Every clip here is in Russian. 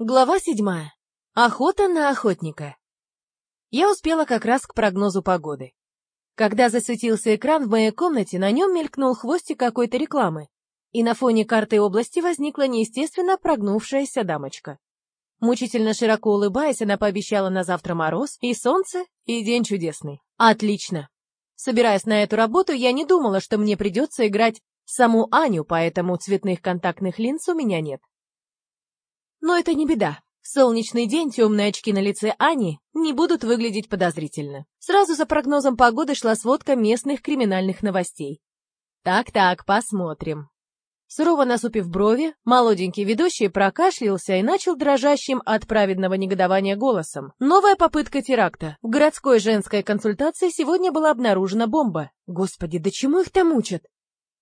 Глава седьмая. Охота на охотника. Я успела как раз к прогнозу погоды. Когда засветился экран в моей комнате, на нем мелькнул хвостик какой-то рекламы, и на фоне карты области возникла неестественно прогнувшаяся дамочка. Мучительно широко улыбаясь, она пообещала на завтра мороз, и солнце, и день чудесный. Отлично. Собираясь на эту работу, я не думала, что мне придется играть саму Аню, поэтому цветных контактных линз у меня нет. Но это не беда. В солнечный день темные очки на лице Ани не будут выглядеть подозрительно. Сразу за прогнозом погоды шла сводка местных криминальных новостей. Так-так, посмотрим. Сурово насупив брови, молоденький ведущий прокашлялся и начал дрожащим от праведного негодования голосом. Новая попытка теракта. В городской женской консультации сегодня была обнаружена бомба. Господи, да чему их там учат?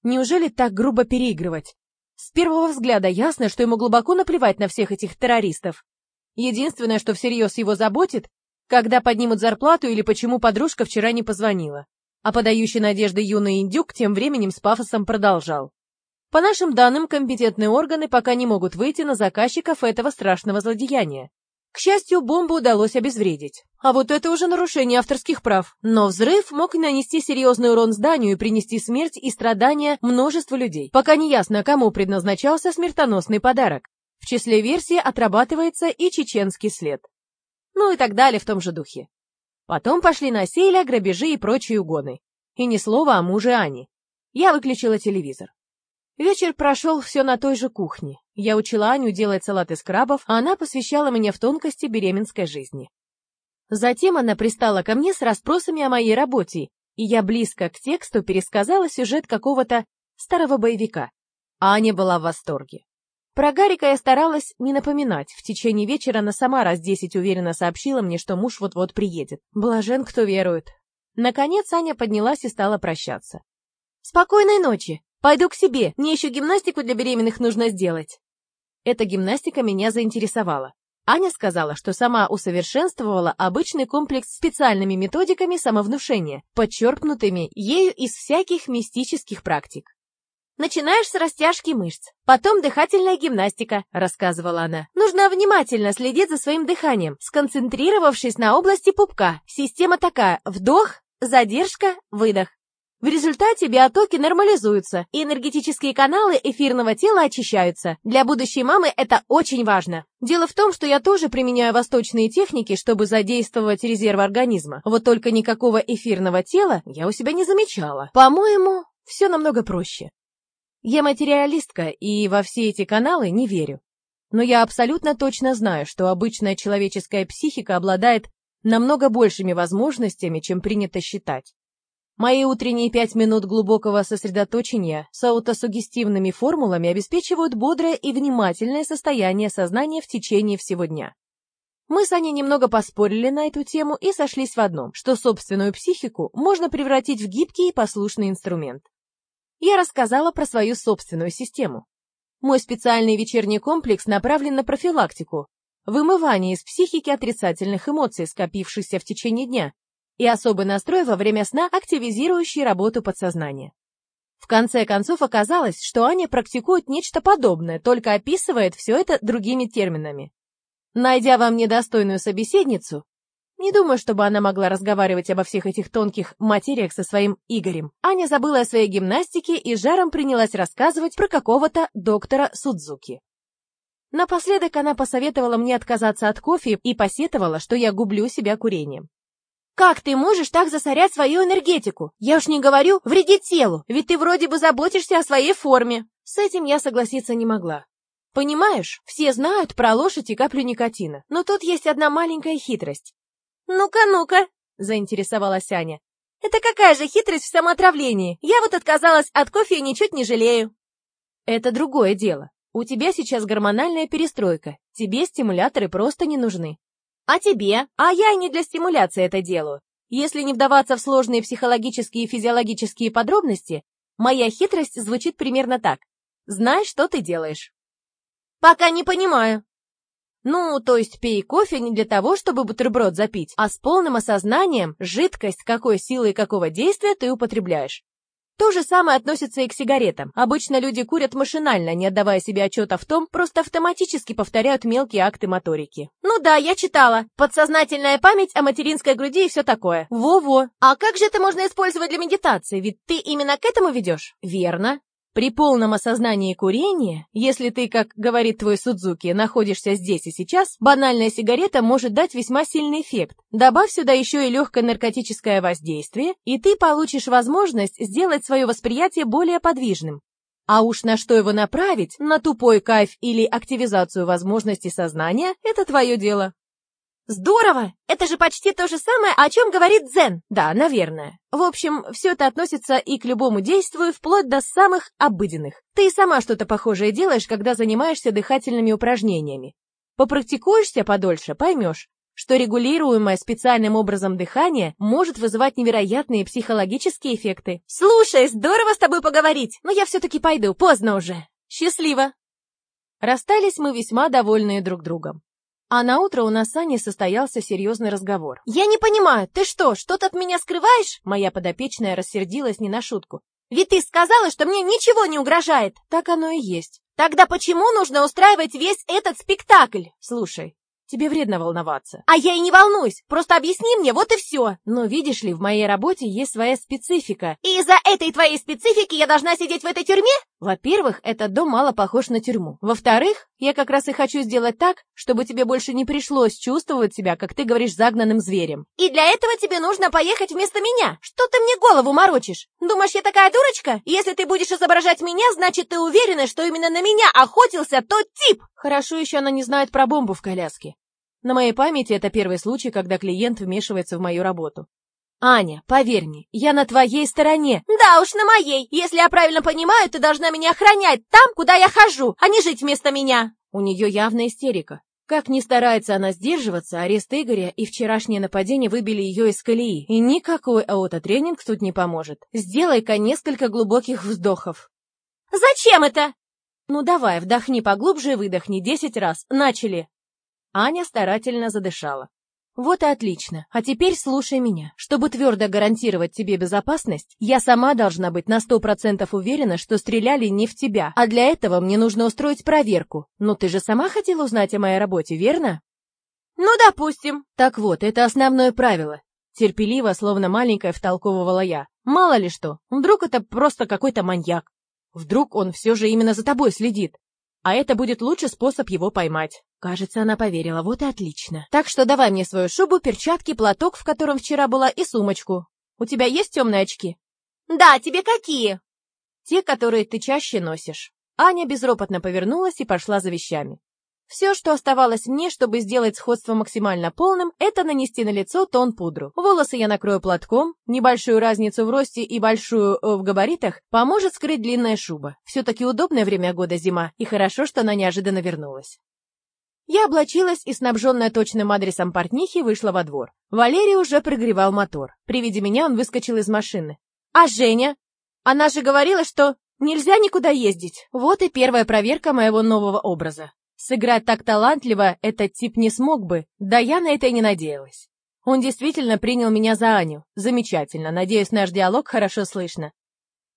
Неужели так грубо переигрывать? С первого взгляда ясно, что ему глубоко наплевать на всех этих террористов. Единственное, что всерьез его заботит, когда поднимут зарплату или почему подружка вчера не позвонила. А подающий надежды юный индюк тем временем с пафосом продолжал. По нашим данным, компетентные органы пока не могут выйти на заказчиков этого страшного злодеяния. К счастью, бомбу удалось обезвредить. А вот это уже нарушение авторских прав. Но взрыв мог нанести серьезный урон зданию и принести смерть и страдания множеству людей. Пока не ясно, кому предназначался смертоносный подарок. В числе версий отрабатывается и чеченский след. Ну и так далее в том же духе. Потом пошли насилие, грабежи и прочие угоны. И ни слова о муже Ани. Я выключила телевизор. Вечер прошел все на той же кухне. Я учила Аню делать салат из крабов, а она посвящала меня в тонкости беременской жизни. Затем она пристала ко мне с расспросами о моей работе, и я близко к тексту пересказала сюжет какого-то старого боевика. А Аня была в восторге. Про Гарика я старалась не напоминать. В течение вечера она сама раз десять уверенно сообщила мне, что муж вот-вот приедет. Блажен, кто верует. Наконец Аня поднялась и стала прощаться. «Спокойной ночи!» Пойду к себе, мне еще гимнастику для беременных нужно сделать. Эта гимнастика меня заинтересовала. Аня сказала, что сама усовершенствовала обычный комплекс специальными методиками самовнушения, подчеркнутыми ею из всяких мистических практик. «Начинаешь с растяжки мышц, потом дыхательная гимнастика», — рассказывала она. «Нужно внимательно следить за своим дыханием, сконцентрировавшись на области пупка. Система такая — вдох, задержка, выдох. В результате биотоки нормализуются, и энергетические каналы эфирного тела очищаются. Для будущей мамы это очень важно. Дело в том, что я тоже применяю восточные техники, чтобы задействовать резервы организма. Вот только никакого эфирного тела я у себя не замечала. По-моему, все намного проще. Я материалистка и во все эти каналы не верю. Но я абсолютно точно знаю, что обычная человеческая психика обладает намного большими возможностями, чем принято считать. Мои утренние пять минут глубокого сосредоточения с аутосугестивными формулами обеспечивают бодрое и внимательное состояние сознания в течение всего дня. Мы с Аней немного поспорили на эту тему и сошлись в одном, что собственную психику можно превратить в гибкий и послушный инструмент. Я рассказала про свою собственную систему. Мой специальный вечерний комплекс направлен на профилактику, вымывание из психики отрицательных эмоций, скопившихся в течение дня, и особый настрой во время сна, активизирующий работу подсознания. В конце концов оказалось, что Аня практикует нечто подобное, только описывает все это другими терминами. Найдя во мне достойную собеседницу, не думаю, чтобы она могла разговаривать обо всех этих тонких материях со своим Игорем. Аня забыла о своей гимнастике и жаром принялась рассказывать про какого-то доктора Судзуки. Напоследок она посоветовала мне отказаться от кофе и посетовала, что я гублю себя курением. Как ты можешь так засорять свою энергетику? Я уж не говорю вредить телу, ведь ты вроде бы заботишься о своей форме. С этим я согласиться не могла. Понимаешь, все знают про лошадь и каплю никотина, но тут есть одна маленькая хитрость. Ну-ка, ну-ка, заинтересовалась Аня. Это какая же хитрость в самоотравлении? Я вот отказалась от кофе и ничуть не жалею. Это другое дело. У тебя сейчас гормональная перестройка. Тебе стимуляторы просто не нужны. А тебе? А я и не для стимуляции это делаю. Если не вдаваться в сложные психологические и физиологические подробности, моя хитрость звучит примерно так. Знай, что ты делаешь. Пока не понимаю. Ну, то есть пей кофе не для того, чтобы бутерброд запить, а с полным осознанием, жидкость какой силы и какого действия ты употребляешь. То же самое относится и к сигаретам. Обычно люди курят машинально, не отдавая себе отчета в том, просто автоматически повторяют мелкие акты моторики. Ну да, я читала. Подсознательная память о материнской груди и все такое. Во-во. А как же это можно использовать для медитации? Ведь ты именно к этому ведешь? Верно. При полном осознании курения, если ты, как говорит твой Судзуки, находишься здесь и сейчас, банальная сигарета может дать весьма сильный эффект. Добавь сюда еще и легкое наркотическое воздействие, и ты получишь возможность сделать свое восприятие более подвижным. А уж на что его направить, на тупой кайф или активизацию возможностей сознания, это твое дело. Здорово! Это же почти то же самое, о чем говорит Дзен. Да, наверное. В общем, все это относится и к любому действию, вплоть до самых обыденных. Ты и сама что-то похожее делаешь, когда занимаешься дыхательными упражнениями. Попрактикуешься подольше, поймешь, что регулируемое специальным образом дыхание может вызывать невероятные психологические эффекты. Слушай, здорово с тобой поговорить, но я все-таки пойду, поздно уже. Счастливо! Расстались мы весьма довольные друг другом. А на утро у нас с Аней состоялся серьезный разговор. «Я не понимаю, ты что, что-то от меня скрываешь?» Моя подопечная рассердилась не на шутку. «Ведь ты сказала, что мне ничего не угрожает!» «Так оно и есть. Тогда почему нужно устраивать весь этот спектакль?» «Слушай, Тебе вредно волноваться. А я и не волнуюсь. Просто объясни мне, вот и все. Но видишь ли, в моей работе есть своя специфика. И из-за этой твоей специфики я должна сидеть в этой тюрьме? Во-первых, этот дом мало похож на тюрьму. Во-вторых, я как раз и хочу сделать так, чтобы тебе больше не пришлось чувствовать себя, как ты говоришь, загнанным зверем. И для этого тебе нужно поехать вместо меня. Что ты мне голову морочишь? Думаешь, я такая дурочка? Если ты будешь изображать меня, значит, ты уверена, что именно на меня охотился тот тип. Хорошо еще она не знает про бомбу в коляске. На моей памяти это первый случай, когда клиент вмешивается в мою работу. Аня, поверь мне, я на твоей стороне. Да уж, на моей. Если я правильно понимаю, ты должна меня охранять там, куда я хожу, а не жить вместо меня. У нее явная истерика. Как ни старается она сдерживаться, арест Игоря и вчерашнее нападение выбили ее из колеи. И никакой аутотренинг тут не поможет. Сделай-ка несколько глубоких вздохов. Зачем это? Ну давай, вдохни поглубже и выдохни десять раз. Начали. Аня старательно задышала. Вот и отлично. А теперь слушай меня. Чтобы твердо гарантировать тебе безопасность, я сама должна быть на сто процентов уверена, что стреляли не в тебя. А для этого мне нужно устроить проверку. Но ты же сама хотела узнать о моей работе, верно? Ну, допустим. Так вот, это основное правило. Терпеливо, словно маленькая, втолковывала я. Мало ли что, вдруг это просто какой-то маньяк. Вдруг он все же именно за тобой следит а это будет лучший способ его поймать. Кажется, она поверила, вот и отлично. Так что давай мне свою шубу, перчатки, платок, в котором вчера была, и сумочку. У тебя есть темные очки? Да, тебе какие? Те, которые ты чаще носишь. Аня безропотно повернулась и пошла за вещами. Все, что оставалось мне, чтобы сделать сходство максимально полным, это нанести на лицо тон пудру. Волосы я накрою платком, небольшую разницу в росте и большую э, в габаритах поможет скрыть длинная шуба. Все-таки удобное время года зима, и хорошо, что она неожиданно вернулась. Я облачилась и, снабженная точным адресом портнихи, вышла во двор. Валерий уже прогревал мотор. При виде меня он выскочил из машины. «А Женя? Она же говорила, что нельзя никуда ездить. Вот и первая проверка моего нового образа. Сыграть так талантливо этот тип не смог бы, да я на это и не надеялась. Он действительно принял меня за Аню. Замечательно, надеюсь, наш диалог хорошо слышно.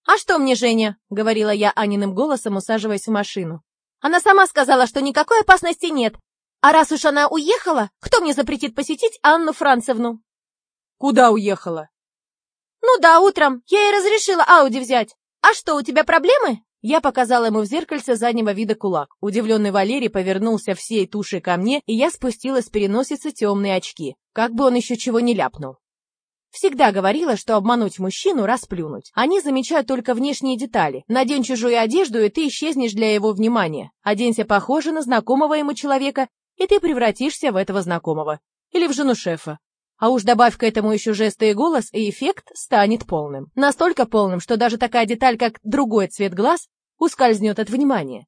«А что мне, Женя?» — говорила я Аниным голосом, усаживаясь в машину. «Она сама сказала, что никакой опасности нет. А раз уж она уехала, кто мне запретит посетить Анну Францевну?» «Куда уехала?» «Ну да, утром. Я ей разрешила Ауди взять. А что, у тебя проблемы?» Я показала ему в зеркальце заднего вида кулак. Удивленный Валерий повернулся всей тушей ко мне, и я спустила с переносицы темные очки. Как бы он еще чего не ляпнул. Всегда говорила, что обмануть мужчину – расплюнуть. Они замечают только внешние детали. Надень чужую одежду, и ты исчезнешь для его внимания. Оденься похоже на знакомого ему человека, и ты превратишься в этого знакомого. Или в жену шефа. А уж добавь к этому еще жесты и голос, и эффект станет полным. Настолько полным, что даже такая деталь, как другой цвет глаз, ускользнет от внимания.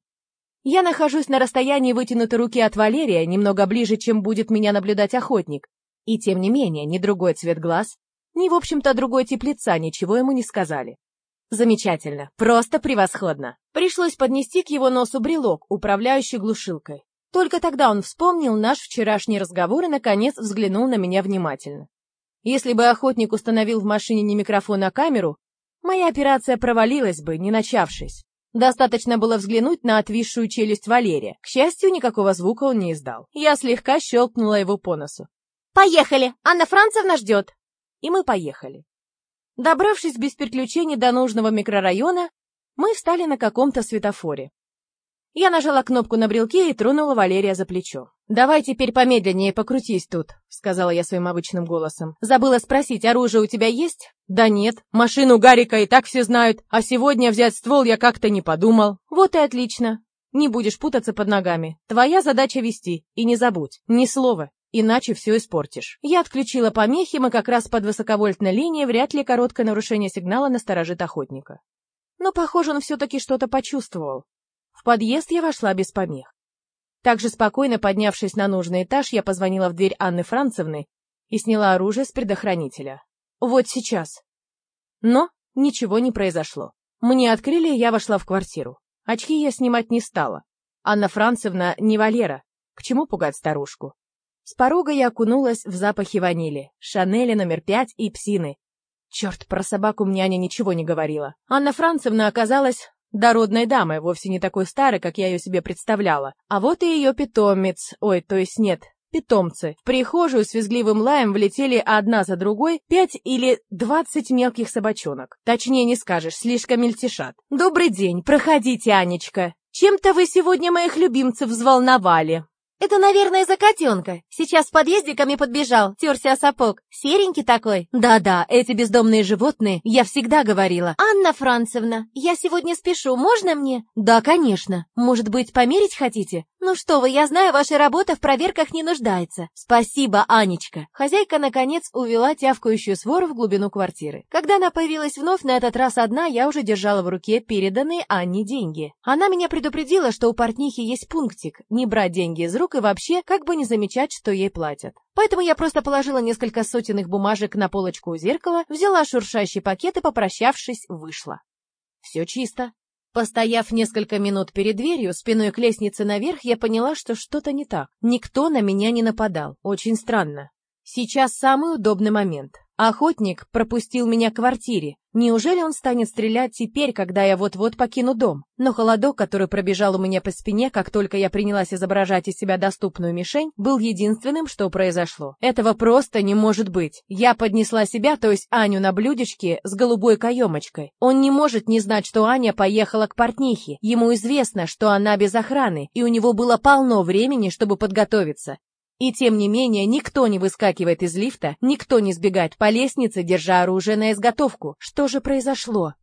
Я нахожусь на расстоянии вытянутой руки от Валерия, немного ближе, чем будет меня наблюдать охотник. И тем не менее, ни другой цвет глаз, ни, в общем-то, другой тип лица ничего ему не сказали. Замечательно, просто превосходно. Пришлось поднести к его носу брелок, управляющий глушилкой. Только тогда он вспомнил наш вчерашний разговор и, наконец, взглянул на меня внимательно. Если бы охотник установил в машине не микрофон, а камеру, моя операция провалилась бы, не начавшись. Достаточно было взглянуть на отвисшую челюсть Валерия. К счастью, никакого звука он не издал. Я слегка щелкнула его по носу. «Поехали! Анна Францевна ждет!» И мы поехали. Добравшись без приключений до нужного микрорайона, мы встали на каком-то светофоре. Я нажала кнопку на брелке и тронула Валерия за плечо. «Давай теперь помедленнее покрутись тут», — сказала я своим обычным голосом. «Забыла спросить, оружие у тебя есть?» «Да нет. Машину Гарика и так все знают, а сегодня взять ствол я как-то не подумал». «Вот и отлично. Не будешь путаться под ногами. Твоя задача вести, и не забудь, ни слова, иначе все испортишь». Я отключила помехи, мы как раз под высоковольтной линией, вряд ли короткое нарушение сигнала насторожит охотника. Но, похоже, он все-таки что-то почувствовал. В подъезд я вошла без помех. Также спокойно поднявшись на нужный этаж, я позвонила в дверь Анны Францевны и сняла оружие с предохранителя. Вот сейчас. Но ничего не произошло. Мне открыли, и я вошла в квартиру. Очки я снимать не стала. Анна Францевна не Валера. К чему пугать старушку? С порога я окунулась в запахи ванили, Шанели номер пять и псины. Черт, про собаку мне Аня ничего не говорила. Анна Францевна оказалась Дородной дамой, вовсе не такой старой, как я ее себе представляла. А вот и ее питомец, ой, то есть нет, питомцы. В прихожую с визгливым лаем влетели одна за другой пять или двадцать мелких собачонок. Точнее не скажешь, слишком мельтешат. «Добрый день, проходите, Анечка. Чем-то вы сегодня моих любимцев взволновали». Это, наверное, из-за котенка. Сейчас в подъезде ко мне подбежал, терся о сапог. Серенький такой. Да-да, эти бездомные животные, я всегда говорила. Анна Францевна, я сегодня спешу, можно мне? Да, конечно. Может быть, померить хотите? Ну что вы, я знаю, ваша работа в проверках не нуждается. Спасибо, Анечка. Хозяйка, наконец, увела тявкающую свору в глубину квартиры. Когда она появилась вновь, на этот раз одна, я уже держала в руке переданные Анне деньги. Она меня предупредила, что у портнихи есть пунктик – не брать деньги из рук и вообще как бы не замечать, что ей платят. Поэтому я просто положила несколько сотен их бумажек на полочку у зеркала, взяла шуршащий пакет и, попрощавшись, вышла. Все чисто. Постояв несколько минут перед дверью, спиной к лестнице наверх, я поняла, что что-то не так. Никто на меня не нападал. Очень странно. Сейчас самый удобный момент. Охотник пропустил меня к квартире. Неужели он станет стрелять теперь, когда я вот-вот покину дом? Но холодок, который пробежал у меня по спине, как только я принялась изображать из себя доступную мишень, был единственным, что произошло. Этого просто не может быть. Я поднесла себя, то есть Аню, на блюдечке с голубой каемочкой. Он не может не знать, что Аня поехала к портнихе. Ему известно, что она без охраны, и у него было полно времени, чтобы подготовиться. И тем не менее, никто не выскакивает из лифта, никто не сбегает по лестнице, держа оружие на изготовку. Что же произошло?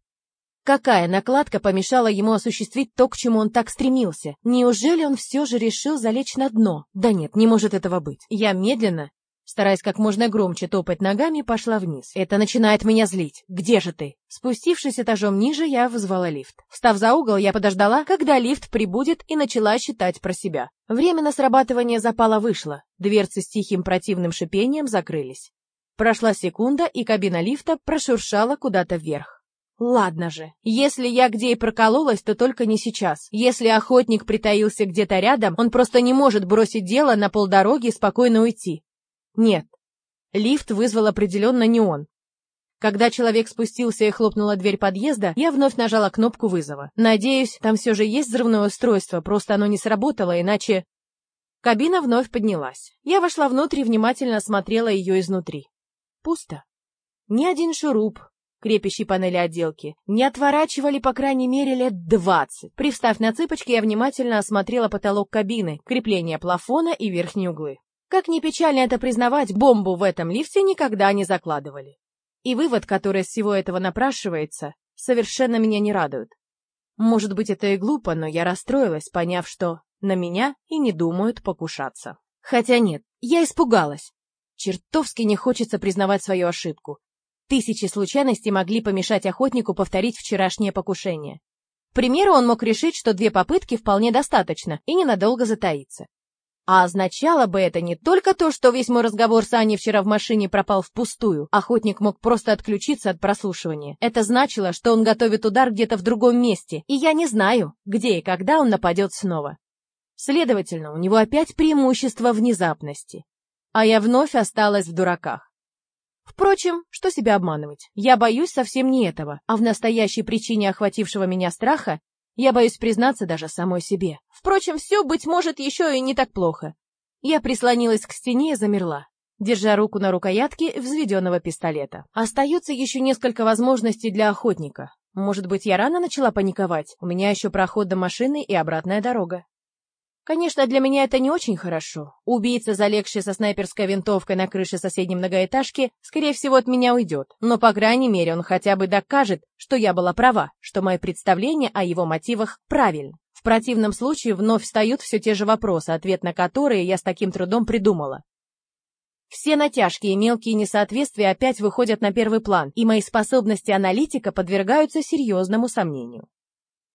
Какая накладка помешала ему осуществить то, к чему он так стремился? Неужели он все же решил залечь на дно? Да нет, не может этого быть. Я медленно, Стараясь как можно громче топать ногами, пошла вниз. Это начинает меня злить. Где же ты? Спустившись этажом ниже, я вызвала лифт. Встав за угол, я подождала, когда лифт прибудет, и начала считать про себя. Время на срабатывание запала вышло. Дверцы с тихим противным шипением закрылись. Прошла секунда, и кабина лифта прошуршала куда-то вверх. Ладно же, если я где и прокололась, то только не сейчас. Если охотник притаился где-то рядом, он просто не может бросить дело на полдороги и спокойно уйти. Нет. Лифт вызвал определенно не он. Когда человек спустился и хлопнула дверь подъезда, я вновь нажала кнопку вызова. Надеюсь, там все же есть взрывное устройство, просто оно не сработало, иначе... Кабина вновь поднялась. Я вошла внутрь и внимательно осмотрела ее изнутри. Пусто. Ни один шуруп, крепящий панели отделки, не отворачивали, по крайней мере, лет двадцать. Привстав на цыпочки, я внимательно осмотрела потолок кабины, крепление плафона и верхние углы. Как ни печально это признавать, бомбу в этом лифте никогда не закладывали. И вывод, который из всего этого напрашивается, совершенно меня не радует. Может быть, это и глупо, но я расстроилась, поняв, что на меня и не думают покушаться. Хотя нет, я испугалась. Чертовски не хочется признавать свою ошибку. Тысячи случайностей могли помешать охотнику повторить вчерашнее покушение. К примеру, он мог решить, что две попытки вполне достаточно и ненадолго затаиться. А означало бы это не только то, что весь мой разговор с Аней вчера в машине пропал впустую, охотник мог просто отключиться от прослушивания. Это значило, что он готовит удар где-то в другом месте, и я не знаю, где и когда он нападет снова. Следовательно, у него опять преимущество внезапности. А я вновь осталась в дураках. Впрочем, что себя обманывать? Я боюсь совсем не этого, а в настоящей причине охватившего меня страха я боюсь признаться даже самой себе. Впрочем, все, быть может, еще и не так плохо. Я прислонилась к стене и замерла, держа руку на рукоятке взведенного пистолета. Остается еще несколько возможностей для охотника. Может быть, я рано начала паниковать? У меня еще проход до машины и обратная дорога. Конечно, для меня это не очень хорошо. Убийца, залегший со снайперской винтовкой на крыше соседней многоэтажки, скорее всего, от меня уйдет. Но, по крайней мере, он хотя бы докажет, что я была права, что мои представления о его мотивах правильны. В противном случае вновь встают все те же вопросы, ответ на которые я с таким трудом придумала. Все натяжки и мелкие несоответствия опять выходят на первый план, и мои способности аналитика подвергаются серьезному сомнению.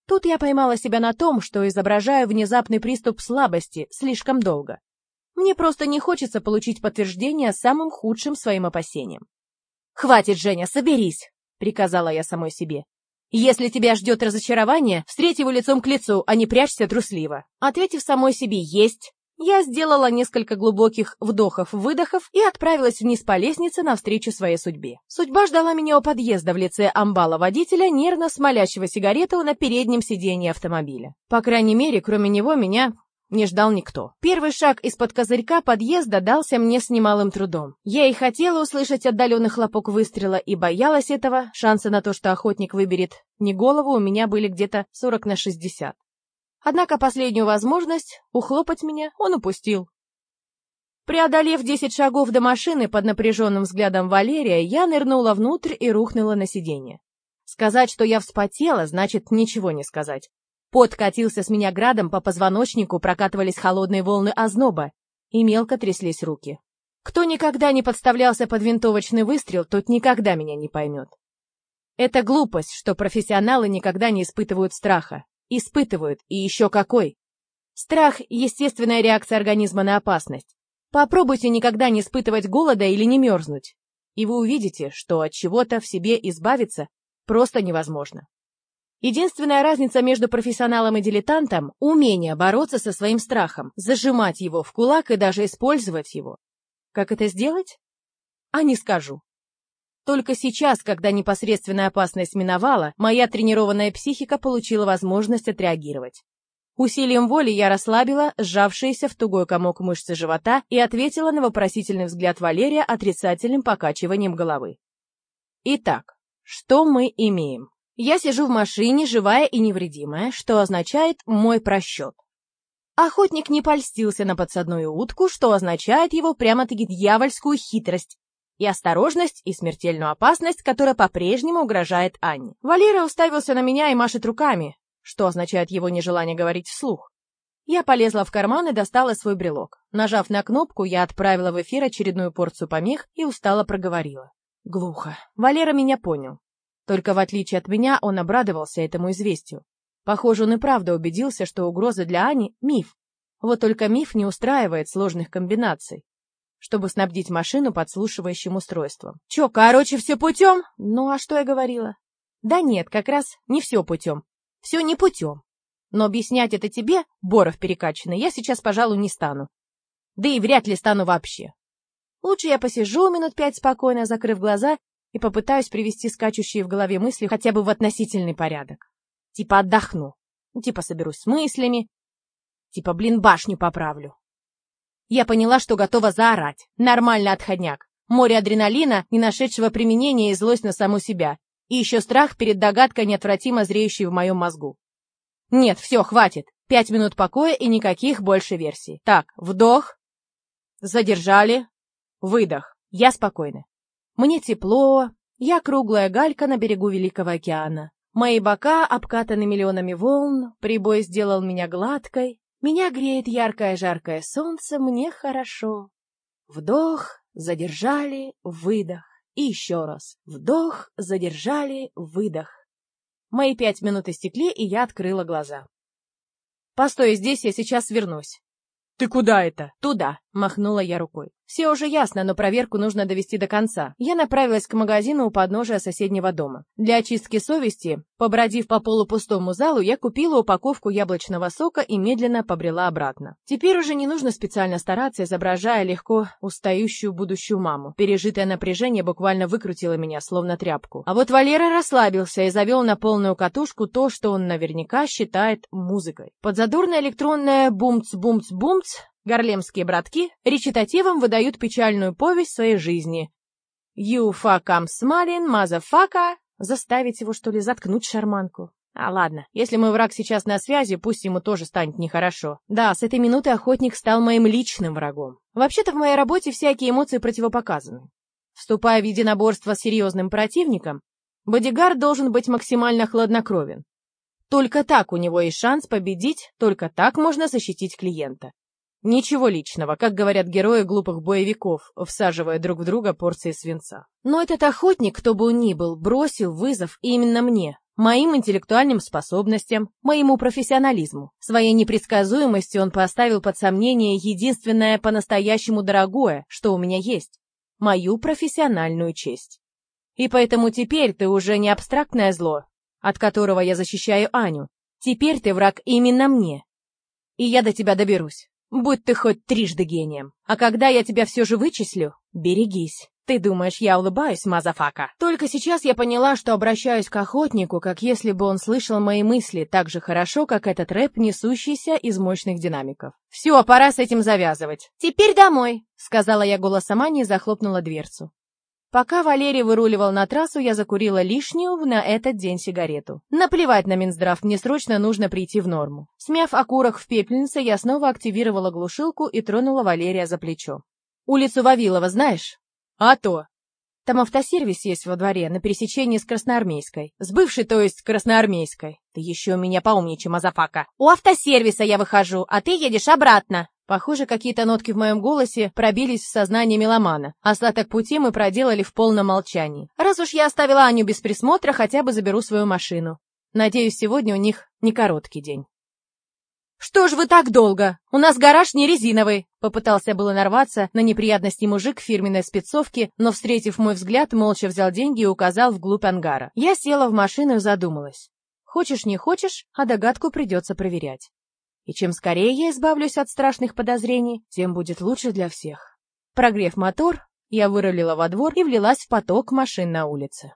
Тут я поймала себя на том, что изображаю внезапный приступ слабости слишком долго. Мне просто не хочется получить подтверждение самым худшим своим опасениям. «Хватит, Женя, соберись!» — приказала я самой себе. «Если тебя ждет разочарование, встреть его лицом к лицу, а не прячься трусливо». Ответив самой себе «есть», я сделала несколько глубоких вдохов-выдохов и отправилась вниз по лестнице навстречу своей судьбе. Судьба ждала меня у подъезда в лице амбала-водителя, нервно смолящего сигарету на переднем сиденье автомобиля. По крайней мере, кроме него, меня не ждал никто. Первый шаг из-под козырька подъезда дался мне с немалым трудом. Я и хотела услышать отдаленный хлопок выстрела и боялась этого. Шансы на то, что охотник выберет не голову, у меня были где-то 40 на 60. Однако последнюю возможность ухлопать меня он упустил. Преодолев десять шагов до машины под напряженным взглядом Валерия, я нырнула внутрь и рухнула на сиденье. Сказать, что я вспотела, значит ничего не сказать. Пот катился с меня градом по позвоночнику, прокатывались холодные волны озноба, и мелко тряслись руки. Кто никогда не подставлялся под винтовочный выстрел, тот никогда меня не поймет. Это глупость, что профессионалы никогда не испытывают страха. Испытывают, и еще какой. Страх – естественная реакция организма на опасность. Попробуйте никогда не испытывать голода или не мерзнуть, и вы увидите, что от чего-то в себе избавиться просто невозможно. Единственная разница между профессионалом и дилетантом – умение бороться со своим страхом, зажимать его в кулак и даже использовать его. Как это сделать? А не скажу. Только сейчас, когда непосредственная опасность миновала, моя тренированная психика получила возможность отреагировать. Усилием воли я расслабила сжавшиеся в тугой комок мышцы живота и ответила на вопросительный взгляд Валерия отрицательным покачиванием головы. Итак, что мы имеем? Я сижу в машине, живая и невредимая, что означает мой просчет. Охотник не польстился на подсадную утку, что означает его прямо-таки дьявольскую хитрость и осторожность, и смертельную опасность, которая по-прежнему угрожает Анне. Валера уставился на меня и машет руками, что означает его нежелание говорить вслух. Я полезла в карман и достала свой брелок. Нажав на кнопку, я отправила в эфир очередную порцию помех и устало проговорила. Глухо. Валера меня понял. Только в отличие от меня, он обрадовался этому известию. Похоже, он и правда убедился, что угроза для Ани — миф. Вот только миф не устраивает сложных комбинаций чтобы снабдить машину подслушивающим устройством. Чё, короче, все путем? Ну, а что я говорила? Да нет, как раз не все путем. Все не путем. Но объяснять это тебе, Боров перекачанный, я сейчас, пожалуй, не стану. Да и вряд ли стану вообще. Лучше я посижу минут пять спокойно, закрыв глаза, и попытаюсь привести скачущие в голове мысли хотя бы в относительный порядок. Типа отдохну, типа соберусь с мыслями, типа, блин, башню поправлю. Я поняла, что готова заорать. Нормально отходняк. Море адреналина, не нашедшего применения и злость на саму себя. И еще страх перед догадкой, неотвратимо зреющей в моем мозгу. Нет, все, хватит. Пять минут покоя и никаких больше версий. Так, вдох. Задержали. Выдох. Я спокойна. Мне тепло. Я круглая галька на берегу Великого океана. Мои бока обкатаны миллионами волн, прибой сделал меня гладкой, меня греет яркое жаркое солнце, мне хорошо. Вдох, задержали, выдох. И еще раз. Вдох, задержали, выдох. Мои пять минут истекли, и я открыла глаза. «Постой здесь, я сейчас вернусь». «Ты куда это?» «Туда. Махнула я рукой. Все уже ясно, но проверку нужно довести до конца. Я направилась к магазину у подножия соседнего дома. Для очистки совести, побродив по полупустому залу, я купила упаковку яблочного сока и медленно побрела обратно. Теперь уже не нужно специально стараться, изображая легко устающую будущую маму. Пережитое напряжение буквально выкрутило меня, словно тряпку. А вот Валера расслабился и завел на полную катушку то, что он наверняка считает музыкой. Под задорное электронное бумц-бумц-бумц Гарлемские братки речитативом выдают печальную повесть своей жизни. «You fuck am smiling, motherfucker!» Заставить его, что ли, заткнуть шарманку? А ладно, если мой враг сейчас на связи, пусть ему тоже станет нехорошо. Да, с этой минуты охотник стал моим личным врагом. Вообще-то в моей работе всякие эмоции противопоказаны. Вступая в единоборство с серьезным противником, бодигард должен быть максимально хладнокровен. Только так у него есть шанс победить, только так можно защитить клиента. Ничего личного, как говорят герои глупых боевиков, всаживая друг в друга порции свинца. Но этот охотник, кто бы он ни был, бросил вызов именно мне, моим интеллектуальным способностям, моему профессионализму. Своей непредсказуемостью он поставил под сомнение единственное по-настоящему дорогое, что у меня есть – мою профессиональную честь. И поэтому теперь ты уже не абстрактное зло, от которого я защищаю Аню. Теперь ты враг именно мне. И я до тебя доберусь. Будь ты хоть трижды гением. А когда я тебя все же вычислю, берегись. Ты думаешь, я улыбаюсь, motherfucker? Только сейчас я поняла, что обращаюсь к охотнику, как если бы он слышал мои мысли так же хорошо, как этот рэп, несущийся из мощных динамиков. Все, пора с этим завязывать. Теперь домой, сказала я голосом Ани и захлопнула дверцу. Пока Валерий выруливал на трассу, я закурила лишнюю на этот день сигарету. Наплевать на Минздрав, мне срочно нужно прийти в норму. Смяв окурок в пепельнице, я снова активировала глушилку и тронула Валерия за плечо. «Улицу Вавилова знаешь?» «А то!» Там автосервис есть во дворе, на пересечении с Красноармейской. С бывшей, то есть, Красноармейской. Ты еще меня поумничай, motherfucker. У автосервиса я выхожу, а ты едешь обратно. Похоже, какие-то нотки в моем голосе пробились в сознание меломана. Остаток пути мы проделали в полном молчании. Раз уж я оставила Аню без присмотра, хотя бы заберу свою машину. Надеюсь, сегодня у них не короткий день. «Что ж вы так долго? У нас гараж не резиновый!» Попытался было нарваться на неприятности мужик в фирменной спецовке, но, встретив мой взгляд, молча взял деньги и указал вглубь ангара. Я села в машину и задумалась. Хочешь, не хочешь, а догадку придется проверять. И чем скорее я избавлюсь от страшных подозрений, тем будет лучше для всех. Прогрев мотор, я вырулила во двор и влилась в поток машин на улице.